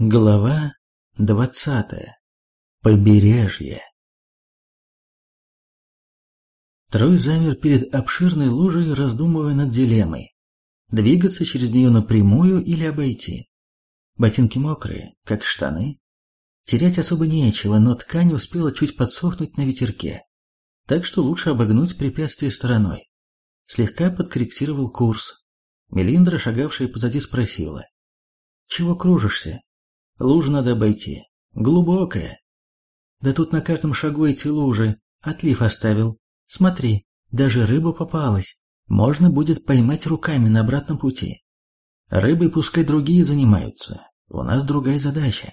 Глава двадцатая. Побережье. Трой замер перед обширной лужей, раздумывая над дилеммой. Двигаться через нее напрямую или обойти. Ботинки мокрые, как штаны. Терять особо нечего, но ткань успела чуть подсохнуть на ветерке. Так что лучше обогнуть препятствие стороной. Слегка подкорректировал курс. Мелиндра, шагавшая позади, спросила. «Чего кружишься? Лужу надо обойти. Глубокая. Да тут на каждом шагу эти лужи. Отлив оставил. Смотри, даже рыба попалась. Можно будет поймать руками на обратном пути. Рыбой пускай другие занимаются. У нас другая задача.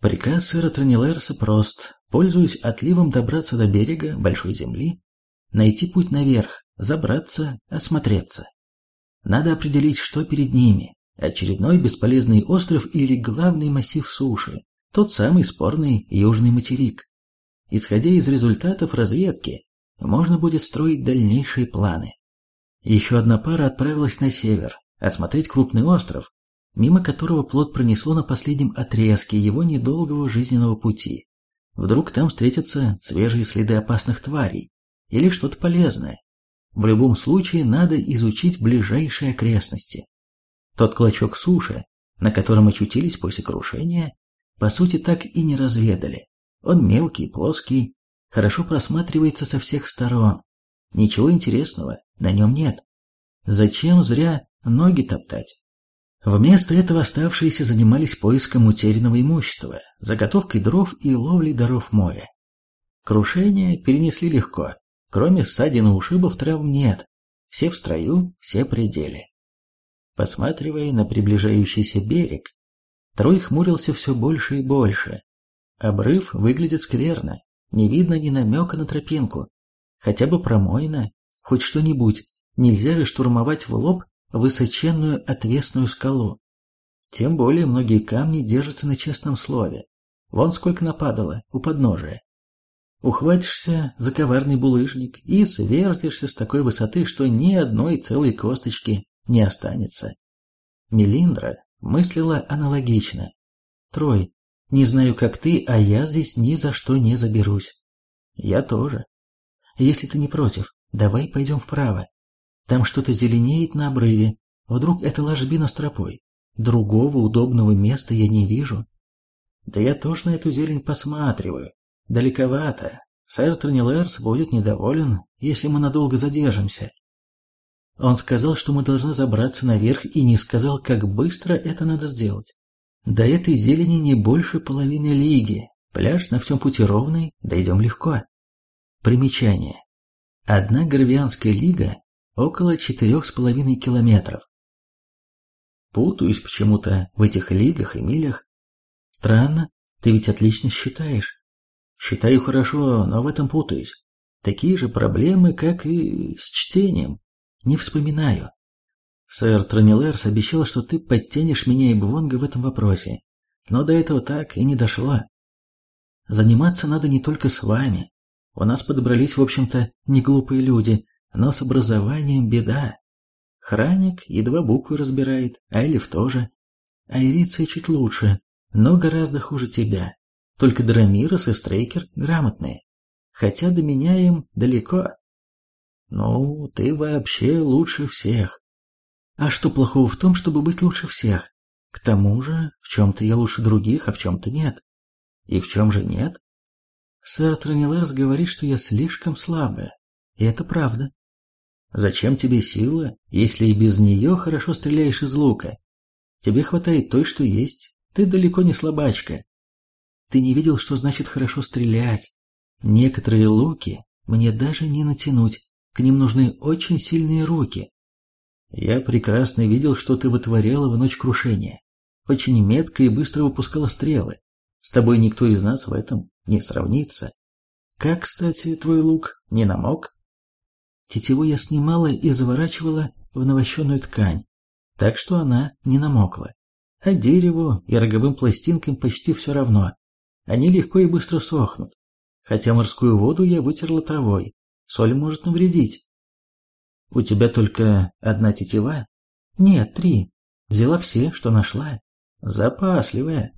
Приказ сэра Транилерса прост. Пользуясь отливом добраться до берега большой земли, найти путь наверх, забраться, осмотреться. Надо определить, что перед ними, Очередной бесполезный остров или главный массив суши, тот самый спорный южный материк. Исходя из результатов разведки, можно будет строить дальнейшие планы. Еще одна пара отправилась на север, осмотреть крупный остров, мимо которого плод пронесло на последнем отрезке его недолгого жизненного пути. Вдруг там встретятся свежие следы опасных тварей или что-то полезное. В любом случае надо изучить ближайшие окрестности. Тот клочок суши, на котором очутились после крушения, по сути так и не разведали. Он мелкий, плоский, хорошо просматривается со всех сторон. Ничего интересного на нем нет. Зачем зря ноги топтать? Вместо этого оставшиеся занимались поиском утерянного имущества, заготовкой дров и ловлей даров моря. Крушение перенесли легко, кроме ссадин и ушибов травм нет, все в строю, все пределе. Посматривая на приближающийся берег, Трой хмурился все больше и больше. Обрыв выглядит скверно, не видно ни намека на тропинку. Хотя бы промойно, хоть что-нибудь, нельзя же штурмовать в лоб высоченную отвесную скалу. Тем более многие камни держатся на честном слове. Вон сколько нападало у подножия. Ухватишься за коварный булыжник и свертишься с такой высоты, что ни одной целой косточки не останется. Мелиндра мыслила аналогично. Трой, не знаю, как ты, а я здесь ни за что не заберусь. Я тоже. Если ты не против, давай пойдем вправо. Там что-то зеленеет на обрыве. Вдруг это ложбина с тропой. Другого удобного места я не вижу. Да я тоже на эту зелень посматриваю. Далековато. Сэр Тронилерс будет недоволен, если мы надолго задержимся. Он сказал, что мы должны забраться наверх и не сказал, как быстро это надо сделать. До этой зелени не больше половины лиги. Пляж на всем пути ровный, дойдем легко. Примечание. Одна Горвианская лига около четырех с половиной километров. Путаюсь почему-то в этих лигах и милях. Странно, ты ведь отлично считаешь. Считаю хорошо, но в этом путаюсь. Такие же проблемы, как и с чтением. Не вспоминаю. Сэр Тронилерс обещал, что ты подтянешь меня и Бвонга в этом вопросе, но до этого так и не дошло. Заниматься надо не только с вами. У нас подобрались, в общем-то, не глупые люди, но с образованием беда. Храник едва буквы разбирает, а Элиф тоже. Айриция чуть лучше, но гораздо хуже тебя. Только Драмирос и Стрейкер грамотные. Хотя до меня им далеко. Ну, ты вообще лучше всех. А что плохого в том, чтобы быть лучше всех? К тому же, в чем-то я лучше других, а в чем-то нет. И в чем же нет? Сэр Тронилерс говорит, что я слишком слабая. И это правда. Зачем тебе сила, если и без нее хорошо стреляешь из лука? Тебе хватает той, что есть. Ты далеко не слабачка. Ты не видел, что значит хорошо стрелять. Некоторые луки мне даже не натянуть. К ним нужны очень сильные руки. Я прекрасно видел, что ты вытворяла в ночь крушения. Очень метко и быстро выпускала стрелы. С тобой никто из нас в этом не сравнится. Как, кстати, твой лук не намок? Тетиву я снимала и заворачивала в навощенную ткань, так что она не намокла. А дереву и роговым пластинкам почти все равно. Они легко и быстро сохнут. Хотя морскую воду я вытерла травой, Соль может навредить. У тебя только одна тетива? Нет, три. Взяла все, что нашла. Запасливая.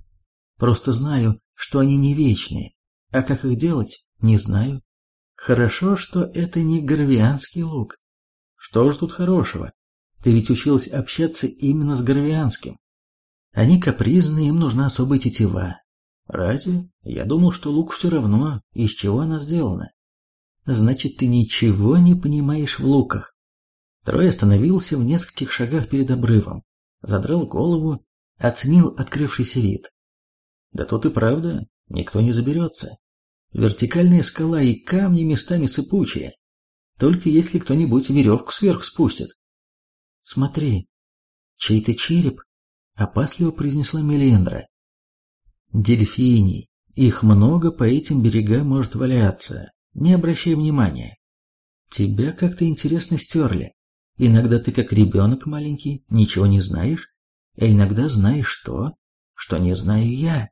Просто знаю, что они не вечные, а как их делать, не знаю. Хорошо, что это не горвианский лук. Что ж тут хорошего? Ты ведь училась общаться именно с горвианским. Они капризные, им нужна особая тетива. Разве? Я думал, что лук все равно, из чего она сделана. Значит, ты ничего не понимаешь в луках. Трой остановился в нескольких шагах перед обрывом, задрал голову, оценил открывшийся вид. Да тут и правда, никто не заберется. Вертикальная скала и камни местами сыпучие. Только если кто-нибудь веревку сверху спустит. Смотри, чей-то череп, опасливо произнесла Мелиндра. Дельфиний, их много по этим берегам может валяться, не обращай внимания. Тебя как-то интересно стерли. Иногда ты как ребенок маленький, ничего не знаешь, а иногда знаешь то, что не знаю я.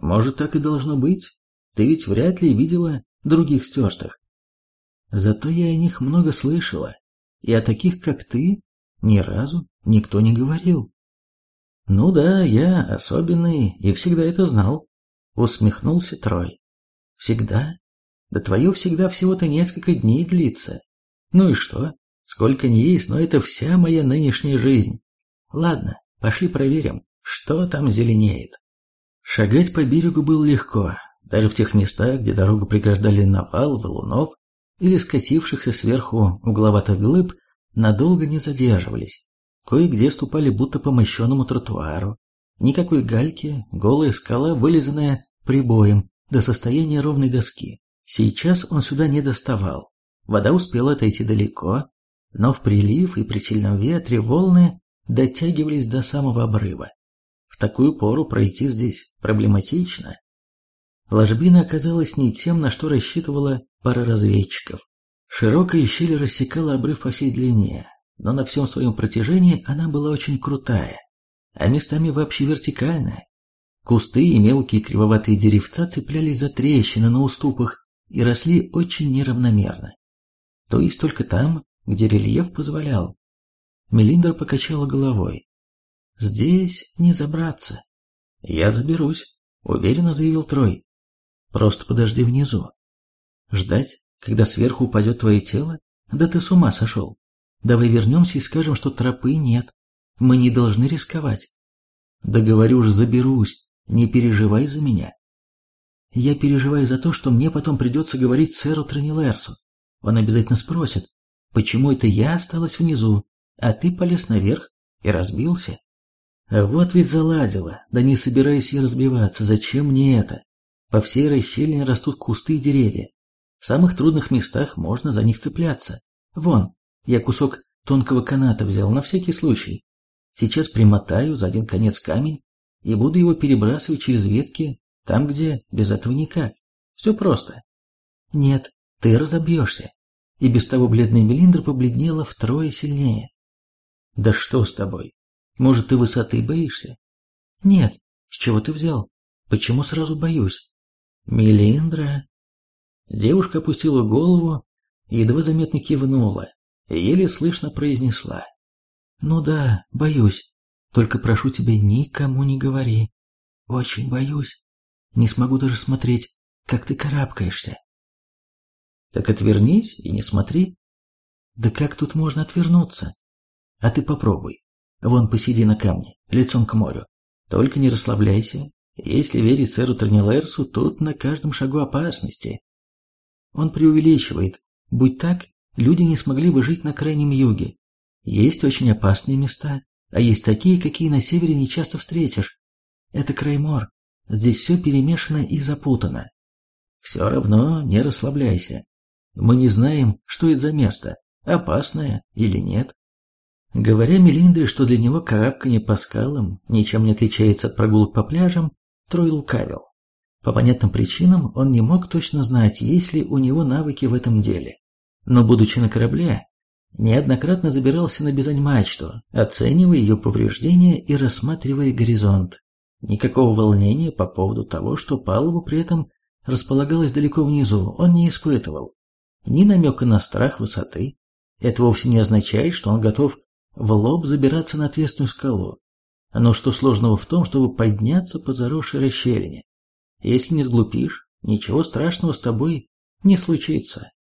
Может, так и должно быть. Ты ведь вряд ли видела других стертых. Зато я о них много слышала, и о таких, как ты, ни разу никто не говорил. Ну да, я особенный и всегда это знал, усмехнулся Трой. Всегда? Да твое всегда всего-то несколько дней длится. Ну и что? Сколько не есть, но это вся моя нынешняя жизнь. Ладно, пошли проверим, что там зеленеет. Шагать по берегу было легко, даже в тех местах, где дорогу преграждали навал валунов или скатившихся сверху угловатых глыб, надолго не задерживались. Кое-где ступали будто по мощенному тротуару. Никакой гальки, голая скала, вылизанная прибоем до состояния ровной доски. Сейчас он сюда не доставал. Вода успела отойти далеко, но в прилив и при сильном ветре волны дотягивались до самого обрыва. В такую пору пройти здесь проблематично. Ложбина оказалась не тем, на что рассчитывала пара разведчиков. Широкая щель рассекала обрыв по всей длине, но на всем своем протяжении она была очень крутая, а местами вообще вертикальная. Кусты и мелкие кривоватые деревца цеплялись за трещины на уступах и росли очень неравномерно. То есть только там, где рельеф позволял. Мелиндра покачала головой. «Здесь не забраться». «Я заберусь», — уверенно заявил Трой. «Просто подожди внизу». «Ждать, когда сверху упадет твое тело? Да ты с ума сошел. Давай вернемся и скажем, что тропы нет. Мы не должны рисковать. Да говорю же, заберусь. Не переживай за меня. Я переживаю за то, что мне потом придется говорить сэру Транилерсу. Он обязательно спросит, почему это я осталась внизу, а ты полез наверх и разбился. Вот ведь заладила, да не собираюсь я разбиваться, зачем мне это? По всей расщелине растут кусты и деревья. В самых трудных местах можно за них цепляться. Вон, я кусок тонкого каната взял на всякий случай. Сейчас примотаю за один конец камень и буду его перебрасывать через ветки там, где без этого никак. Все просто. Нет, ты разобьешься. И без того бледная Мелиндра побледнела втрое сильнее. Да что с тобой? Может, ты высоты боишься? Нет. С чего ты взял? Почему сразу боюсь? Мелиндра. Девушка опустила голову едва заметно кивнула, еле слышно произнесла. «Ну да, боюсь. Только прошу тебя, никому не говори. Очень боюсь. Не смогу даже смотреть, как ты карабкаешься». «Так отвернись и не смотри». «Да как тут можно отвернуться? А ты попробуй. Вон посиди на камне, лицом к морю. Только не расслабляйся. Если верить сэру Тернилерсу, тут на каждом шагу опасности». Он преувеличивает. Будь так, люди не смогли бы жить на крайнем юге. Есть очень опасные места, а есть такие, какие на севере не часто встретишь. Это Краймор. Здесь все перемешано и запутано. Все равно не расслабляйся. Мы не знаем, что это за место, опасное или нет. Говоря Мелиндре, что для него карабканье по скалам ничем не отличается от прогулок по пляжам, Трой лукавил. По понятным причинам он не мог точно знать, есть ли у него навыки в этом деле но, будучи на корабле, неоднократно забирался на бизань-мачту, оценивая ее повреждения и рассматривая горизонт. Никакого волнения по поводу того, что палуба при этом располагалась далеко внизу, он не испытывал. Ни намека на страх высоты. Это вовсе не означает, что он готов в лоб забираться на ответственную скалу. Но что сложного в том, чтобы подняться по заросшей расщелине? Если не сглупишь, ничего страшного с тобой не случится.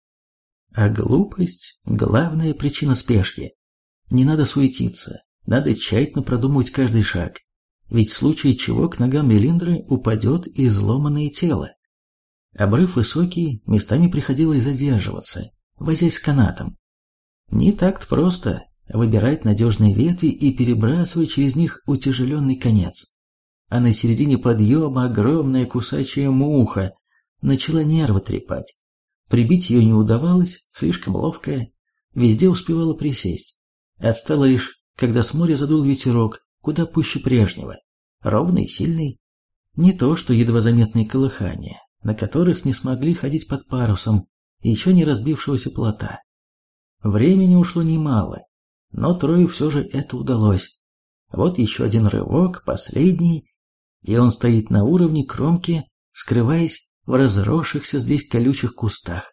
А глупость – главная причина спешки. Не надо суетиться, надо тщательно продумывать каждый шаг, ведь в случае чего к ногам Мелиндры упадет изломанное тело. Обрыв высокий, местами приходилось задерживаться, возясь с канатом. Не так-то просто выбирать надежные ветви и перебрасывать через них утяжеленный конец. А на середине подъема огромная кусачая муха начала нервы трепать. Прибить ее не удавалось, слишком ловкая, везде успевала присесть. Отстала лишь, когда с моря задул ветерок, куда пуще прежнего, ровный и сильный. Не то, что едва заметные колыхания, на которых не смогли ходить под парусом еще не разбившегося плота. Времени ушло немало, но Трою все же это удалось. Вот еще один рывок, последний, и он стоит на уровне кромки, скрываясь в разросшихся здесь колючих кустах.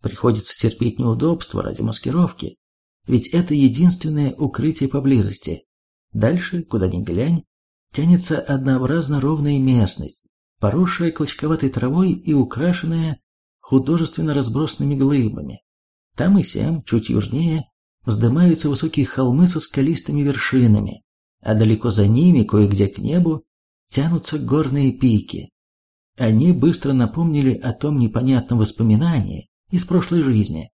Приходится терпеть неудобства ради маскировки, ведь это единственное укрытие поблизости. Дальше, куда ни глянь, тянется однообразно ровная местность, поросшая клочковатой травой и украшенная художественно разбросанными глыбами. Там и сям, чуть южнее, вздымаются высокие холмы со скалистыми вершинами, а далеко за ними, кое-где к небу, тянутся горные пики. Они быстро напомнили о том непонятном воспоминании из прошлой жизни,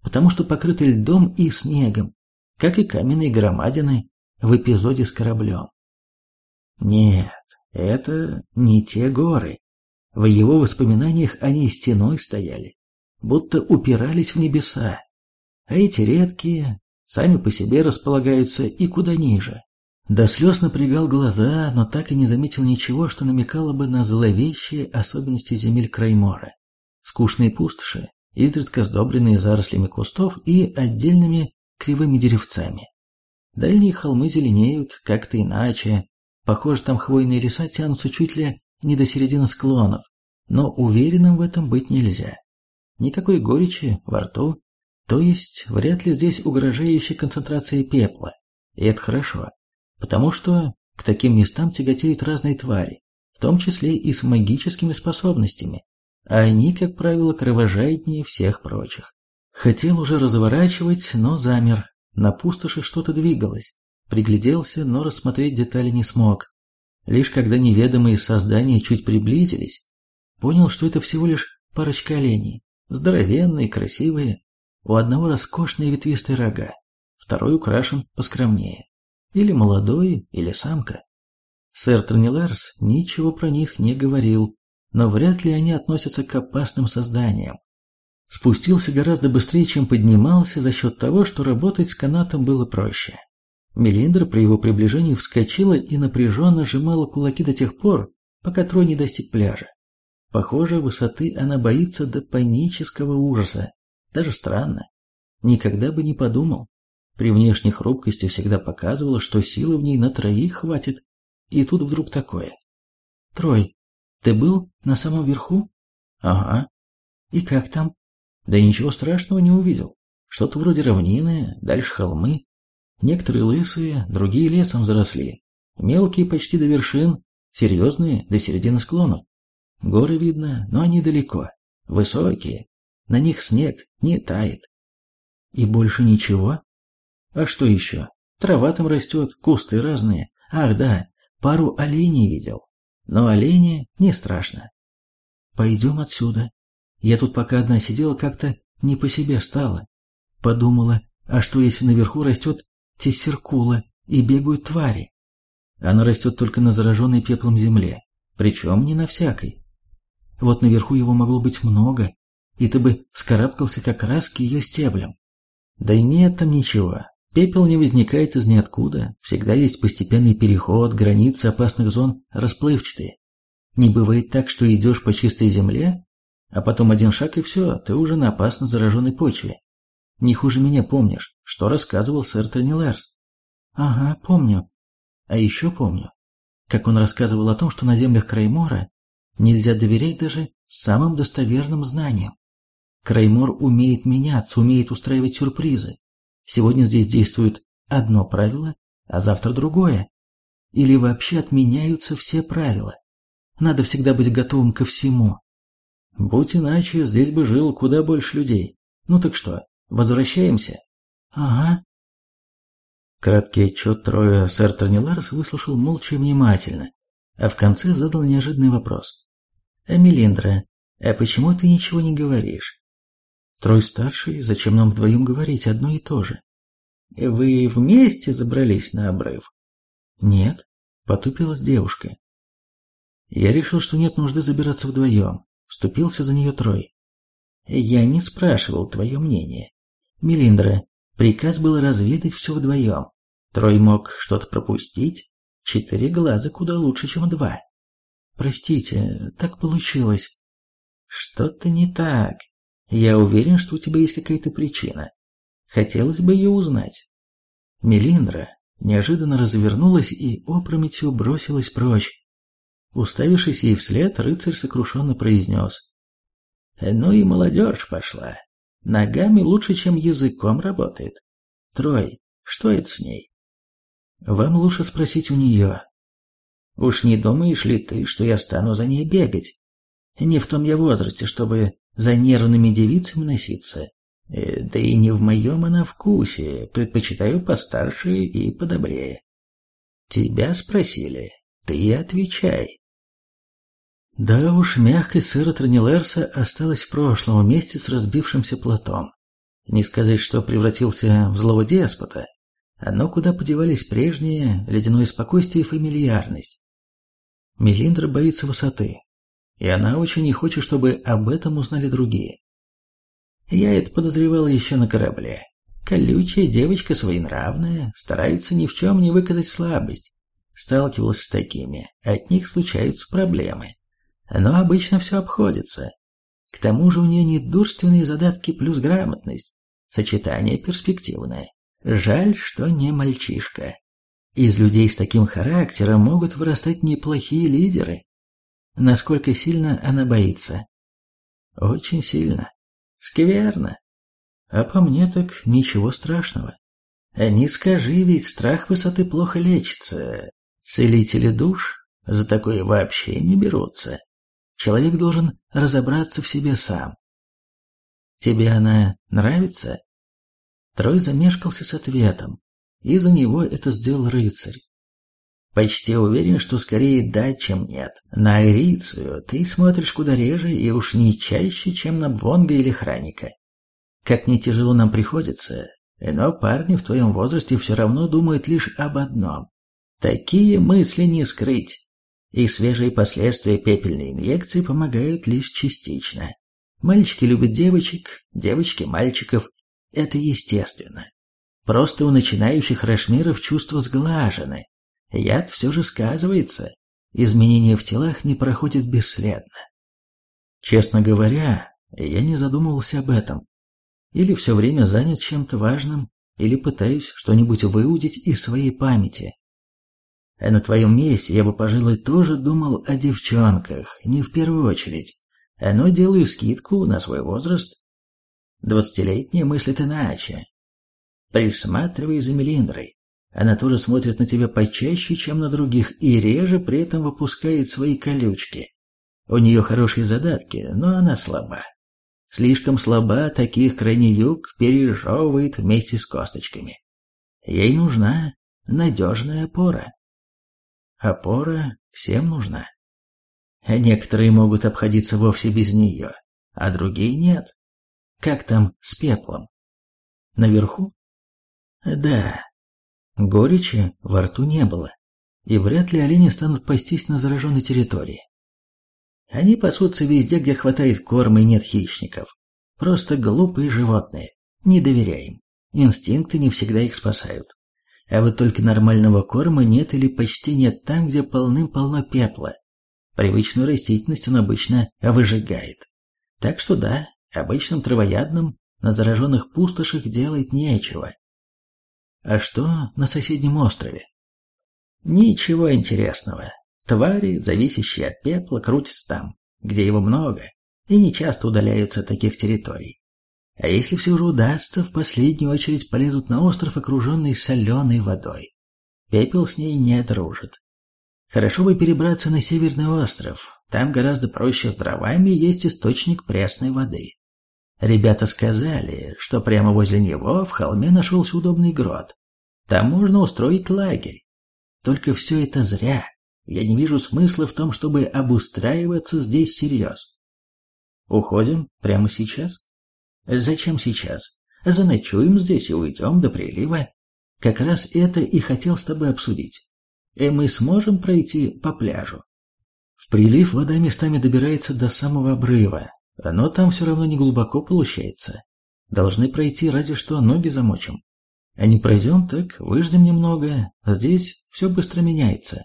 потому что покрыты льдом и снегом, как и каменные громадины в эпизоде с кораблем. Нет, это не те горы. В его воспоминаниях они стеной стояли, будто упирались в небеса. А эти редкие сами по себе располагаются и куда ниже. До слез напрягал глаза, но так и не заметил ничего, что намекало бы на зловещие особенности земель Краймора. Скучные пустоши, изредка сдобренные зарослями кустов и отдельными кривыми деревцами. Дальние холмы зеленеют как-то иначе. Похоже, там хвойные леса тянутся чуть ли не до середины склонов, но уверенным в этом быть нельзя. Никакой горечи во рту, то есть вряд ли здесь угрожающая концентрация пепла. И это хорошо, потому что к таким местам тяготеют разные твари, в том числе и с магическими способностями, а они, как правило, кровожаднее всех прочих. Хотел уже разворачивать, но замер. На пустоши что-то двигалось. Пригляделся, но рассмотреть детали не смог. Лишь когда неведомые создания чуть приблизились, понял, что это всего лишь парочка оленей. Здоровенные, красивые. У одного роскошные ветвистые рога, второй украшен поскромнее. Или молодой, или самка. Сэр Трониларс ничего про них не говорил, но вряд ли они относятся к опасным созданиям. Спустился гораздо быстрее, чем поднимался, за счет того, что работать с канатом было проще. Мелиндра при его приближении вскочила и напряженно сжимала кулаки до тех пор, пока Трой не достиг пляжа. Похоже, высоты она боится до панического ужаса. Даже странно. Никогда бы не подумал. При внешней хрупкости всегда показывала, что силы в ней на троих хватит. И тут вдруг такое. «Трой, ты был на самом верху? Ага. И как там? Да ничего страшного не увидел. Что-то вроде равнины, дальше холмы. Некоторые лысые, другие лесом заросли. Мелкие почти до вершин, серьезные до середины склонов. Горы видно, но они далеко. Высокие. На них снег не тает. И больше ничего? А что еще? Трава там растет, кусты разные. Ах да, пару оленей видел. Но оленя не страшно. Пойдем отсюда. Я тут пока одна сидела, как-то не по себе стала. Подумала, а что если наверху растет тессеркула и бегают твари? Она растет только на зараженной пеплом земле, причем не на всякой. Вот наверху его могло быть много, и ты бы скарабкался как раз к ее стеблям. Да и нет там ничего, Пепел не возникает из ниоткуда, всегда есть постепенный переход, границы опасных зон расплывчатые. Не бывает так, что идешь по чистой земле, а потом один шаг и все, ты уже на опасно зараженной почве. Не хуже меня помнишь, что рассказывал сэр Тонилерс. Ага, помню. А еще помню, как он рассказывал о том, что на землях Краймора нельзя доверять даже самым достоверным знаниям. Краймор умеет меняться, умеет устраивать сюрпризы. Сегодня здесь действует одно правило, а завтра другое. или вообще отменяются все правила. Надо всегда быть готовым ко всему. Будь иначе, здесь бы жил куда больше людей. Ну так что, возвращаемся? Ага. Краткий отчет Троя сэр Торниларс выслушал молча и внимательно, а в конце задал неожиданный вопрос. «А Мелиндра, а почему ты ничего не говоришь?» «Трой старший, зачем нам вдвоем говорить одно и то же?» «Вы вместе забрались на обрыв?» «Нет», — потупилась девушка. Я решил, что нет нужды забираться вдвоем. Вступился за нее Трой. Я не спрашивал твое мнение. Мелиндра, приказ был разведать все вдвоем. Трой мог что-то пропустить. Четыре глаза куда лучше, чем два. Простите, так получилось. Что-то не так. Я уверен, что у тебя есть какая-то причина. Хотелось бы ее узнать. Мелиндра неожиданно развернулась и опрометью бросилась прочь. Уставившись ей вслед, рыцарь сокрушенно произнес. «Ну и молодежь пошла. Ногами лучше, чем языком работает. Трой, что это с ней?» «Вам лучше спросить у нее». «Уж не думаешь ли ты, что я стану за ней бегать? Не в том я возрасте, чтобы за нервными девицами носиться. Э, да и не в моем она вкусе, предпочитаю постарше и подобрее. Тебя спросили, ты отвечай. Да уж, мягкость сыра Тронилерса осталась в прошлом вместе с разбившимся платом. Не сказать, что превратился в злого деспота, но куда подевались прежние ледяное спокойствие и фамильярность. Мелиндра боится высоты, и она очень не хочет, чтобы об этом узнали другие. Я это подозревал еще на корабле. Колючая девочка своенравная, старается ни в чем не выказать слабость. Сталкивалась с такими, от них случаются проблемы но обычно все обходится. К тому же у нее недурственные задатки плюс грамотность, сочетание перспективное. Жаль, что не мальчишка. Из людей с таким характером могут вырастать неплохие лидеры. Насколько сильно она боится? Очень сильно. Скверно. А по мне так ничего страшного. Не скажи, ведь страх высоты плохо лечится. Целители душ за такое вообще не берутся. Человек должен разобраться в себе сам. Тебе она нравится? Трой замешкался с ответом, и за него это сделал рыцарь. Почти уверен, что скорее да, чем нет. На Арицию ты смотришь куда реже и уж не чаще, чем на Бвонга или Храника. Как не тяжело нам приходится, но парни в твоем возрасте все равно думают лишь об одном. Такие мысли не скрыть и свежие последствия пепельной инъекции помогают лишь частично. Мальчики любят девочек, девочки мальчиков. Это естественно. Просто у начинающих рашмиров чувства сглажены. Яд все же сказывается. Изменения в телах не проходят бесследно. Честно говоря, я не задумывался об этом. Или все время занят чем-то важным, или пытаюсь что-нибудь выудить из своей памяти. А на твоем месте я бы, пожалуй, тоже думал о девчонках, не в первую очередь. Но делаю скидку на свой возраст. Двадцатилетняя мыслит иначе. Присматривай за Мелиндрой. Она тоже смотрит на тебя почаще, чем на других, и реже при этом выпускает свои колючки. У нее хорошие задатки, но она слаба. Слишком слаба, таких крайне юг пережевывает вместе с косточками. Ей нужна надежная опора. Опора всем нужна. Некоторые могут обходиться вовсе без нее, а другие нет. Как там с пеплом? Наверху? Да. Горечи во рту не было, и вряд ли олени станут пастись на зараженной территории. Они пасутся везде, где хватает корма и нет хищников. Просто глупые животные. Не доверяем. Инстинкты не всегда их спасают. А вот только нормального корма нет или почти нет там, где полным-полно пепла. Привычную растительность он обычно выжигает. Так что да, обычным травоядным на зараженных пустошах делать нечего. А что на соседнем острове? Ничего интересного. Твари, зависящие от пепла, крутятся там, где его много, и не часто удаляются от таких территорий. А если все же удастся, в последнюю очередь полезут на остров, окруженный соленой водой. Пепел с ней не дружит. Хорошо бы перебраться на Северный остров. Там гораздо проще с дровами, есть источник пресной воды. Ребята сказали, что прямо возле него в холме нашелся удобный грот. Там можно устроить лагерь. Только все это зря. Я не вижу смысла в том, чтобы обустраиваться здесь всерьез. Уходим прямо сейчас? Зачем сейчас? Заночуем здесь и уйдем до прилива. Как раз это и хотел с тобой обсудить. И мы сможем пройти по пляжу. В прилив вода местами добирается до самого обрыва, но там все равно не глубоко получается. Должны пройти разве что ноги замочим. А не пройдем, так выждем немного, здесь все быстро меняется.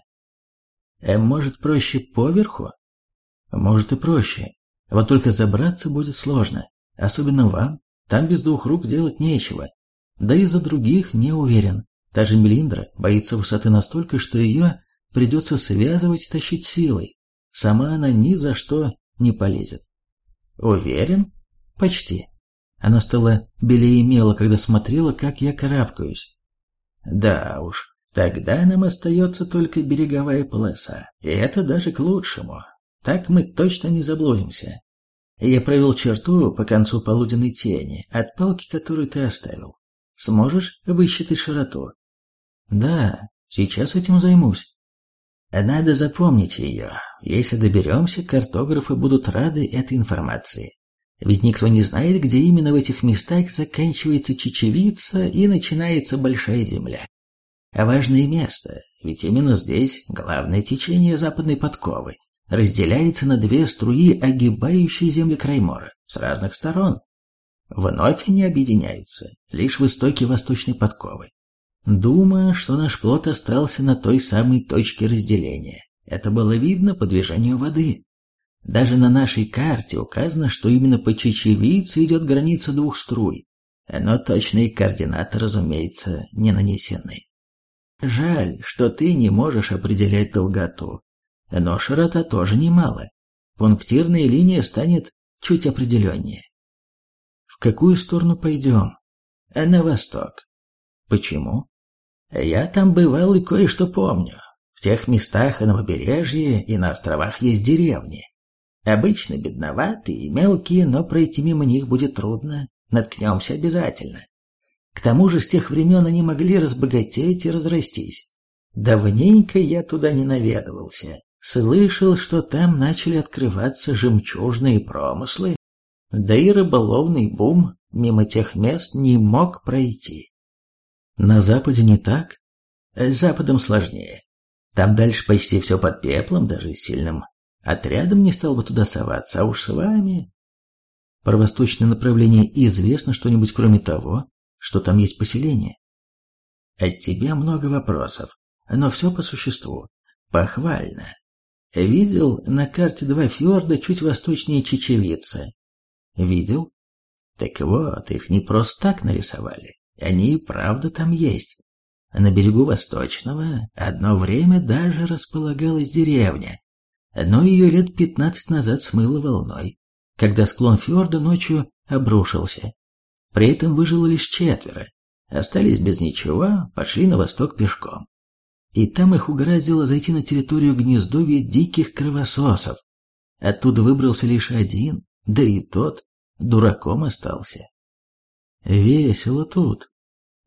А может проще поверху? Может и проще. Вот только забраться будет сложно, особенно вам. Там без двух рук делать нечего. Да и за других не уверен. Та же Мелиндра боится высоты настолько, что ее придется связывать и тащить силой. Сама она ни за что не полезет. Уверен? Почти. Она стала белее мела, когда смотрела, как я карабкаюсь. Да уж, тогда нам остается только береговая полоса, и это даже к лучшему. Так мы точно не заблудимся. Я провел черту по концу полуденной тени, от палки, которую ты оставил. Сможешь высчитать широту? Да, сейчас этим займусь. Надо запомнить ее. Если доберемся, картографы будут рады этой информации. Ведь никто не знает, где именно в этих местах заканчивается чечевица и начинается большая земля. А важное место, ведь именно здесь главное течение западной подковы разделяется на две струи, огибающие земли Краймора с разных сторон. Вновь они объединяются лишь в истоке восточной подковы. Думаю, что наш плод остался на той самой точке разделения. Это было видно по движению воды. Даже на нашей карте указано, что именно по чечевице идет граница двух струй, но точные координаты, разумеется, не нанесены. Жаль, что ты не можешь определять долготу, но широта тоже немало. Пунктирная линия станет чуть определеннее. В какую сторону пойдем? На восток. Почему? Я там бывал и кое-что помню. В тех местах и на побережье, и на островах есть деревни. Обычно бедноватые, мелкие, но пройти мимо них будет трудно. Наткнемся обязательно. К тому же с тех времен они могли разбогатеть и разрастись. Давненько я туда не наведывался. Слышал, что там начали открываться жемчужные промыслы, да и рыболовный бум мимо тех мест не мог пройти. На западе не так? С западом сложнее. Там дальше почти все под пеплом, даже сильным отрядом не стал бы туда соваться, а уж с вами... Про восточное направление известно что-нибудь кроме того, что там есть поселение? От тебя много вопросов, но все по существу. Похвально. Видел на карте два фьорда чуть восточнее Чечевицы. Видел? Так вот, их не просто так нарисовали. Они и правда там есть. На берегу Восточного одно время даже располагалась деревня, но ее лет пятнадцать назад смыло волной, когда склон фьорда ночью обрушился. При этом выжило лишь четверо, остались без ничего, пошли на восток пешком и там их угораздило зайти на территорию гнездовья диких кровососов. Оттуда выбрался лишь один, да и тот дураком остался. Весело тут.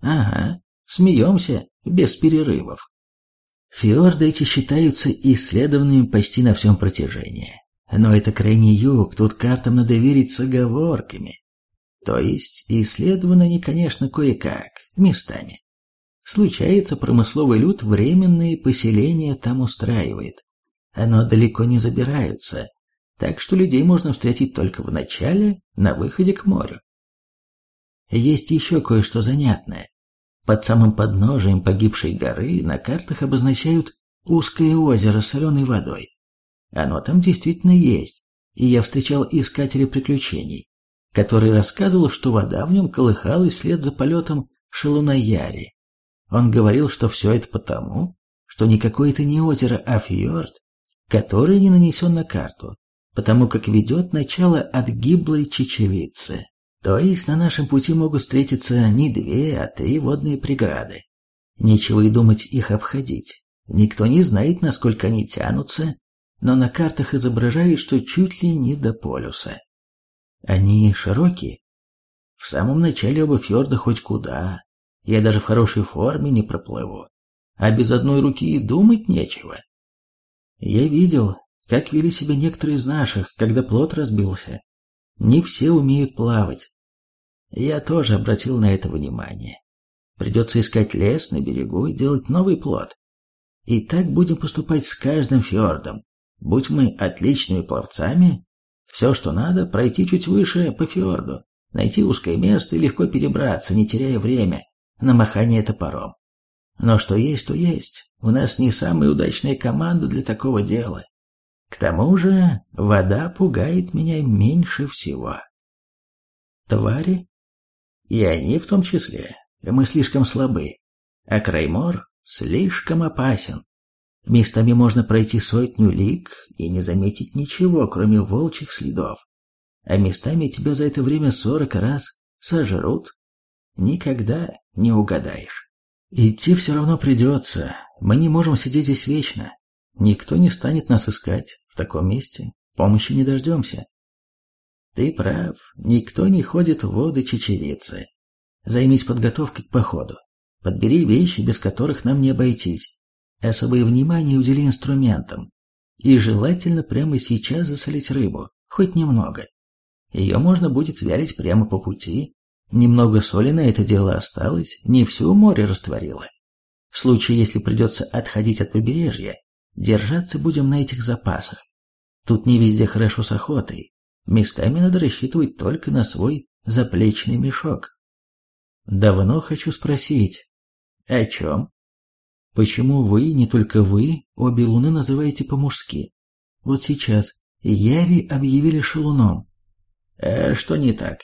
Ага, смеемся без перерывов. Фьорды эти считаются исследованными почти на всем протяжении. Но это крайний юг, тут картам надо верить с оговорками. То есть исследованы они, конечно, кое-как, местами. Случается, промысловый люд временные поселения там устраивает. Но далеко не забираются, так что людей можно встретить только в начале, на выходе к морю. Есть еще кое-что занятное. Под самым подножием погибшей горы на картах обозначают узкое озеро с соленой водой. Оно там действительно есть, и я встречал искателя приключений, который рассказывал, что вода в нем колыхалась вслед за полетом шалунаяри. Он говорил, что все это потому, что никакое это не озеро, а фьорд, который не нанесен на карту, потому как ведет начало от гиблой чечевицы. То есть на нашем пути могут встретиться не две, а три водные преграды. Нечего и думать их обходить. Никто не знает, насколько они тянутся, но на картах изображают, что чуть ли не до полюса. Они широкие. В самом начале оба фьорда хоть куда. Я даже в хорошей форме не проплыву. А без одной руки и думать нечего. Я видел, как вели себя некоторые из наших, когда плот разбился. Не все умеют плавать. Я тоже обратил на это внимание. Придется искать лес на берегу и делать новый плот. И так будем поступать с каждым фьордом. Будь мы отличными пловцами, все, что надо, пройти чуть выше по фьорду, найти узкое место и легко перебраться, не теряя время на махание топором. Но что есть, то есть. У нас не самая удачная команда для такого дела. К тому же вода пугает меня меньше всего. Твари? И они в том числе. Мы слишком слабы. А Краймор слишком опасен. Местами можно пройти сотню лиг и не заметить ничего, кроме волчьих следов. А местами тебя за это время сорок раз сожрут. Никогда не угадаешь. Идти все равно придется. Мы не можем сидеть здесь вечно. Никто не станет нас искать в таком месте. Помощи не дождемся. Ты прав, никто не ходит в воды чечевицы. Займись подготовкой к походу. Подбери вещи, без которых нам не обойтись. Особое внимание удели инструментам. И желательно прямо сейчас засолить рыбу, хоть немного. Ее можно будет вялить прямо по пути. Немного соли на это дело осталось, не все море растворило. В случае, если придется отходить от побережья, держаться будем на этих запасах. Тут не везде хорошо с охотой. Местами надо рассчитывать только на свой заплечный мешок. Давно хочу спросить. О чем? Почему вы, не только вы, обе луны называете по-мужски? Вот сейчас Яри объявили шалуном. А что не так?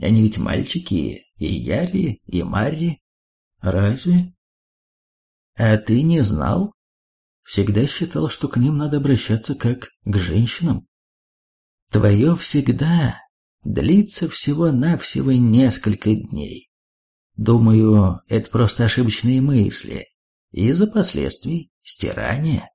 Они ведь мальчики, и Яри, и Марри. Разве? А ты не знал? Всегда считал, что к ним надо обращаться как к женщинам. Твое всегда длится всего-навсего несколько дней. Думаю, это просто ошибочные мысли из-за последствий стирания.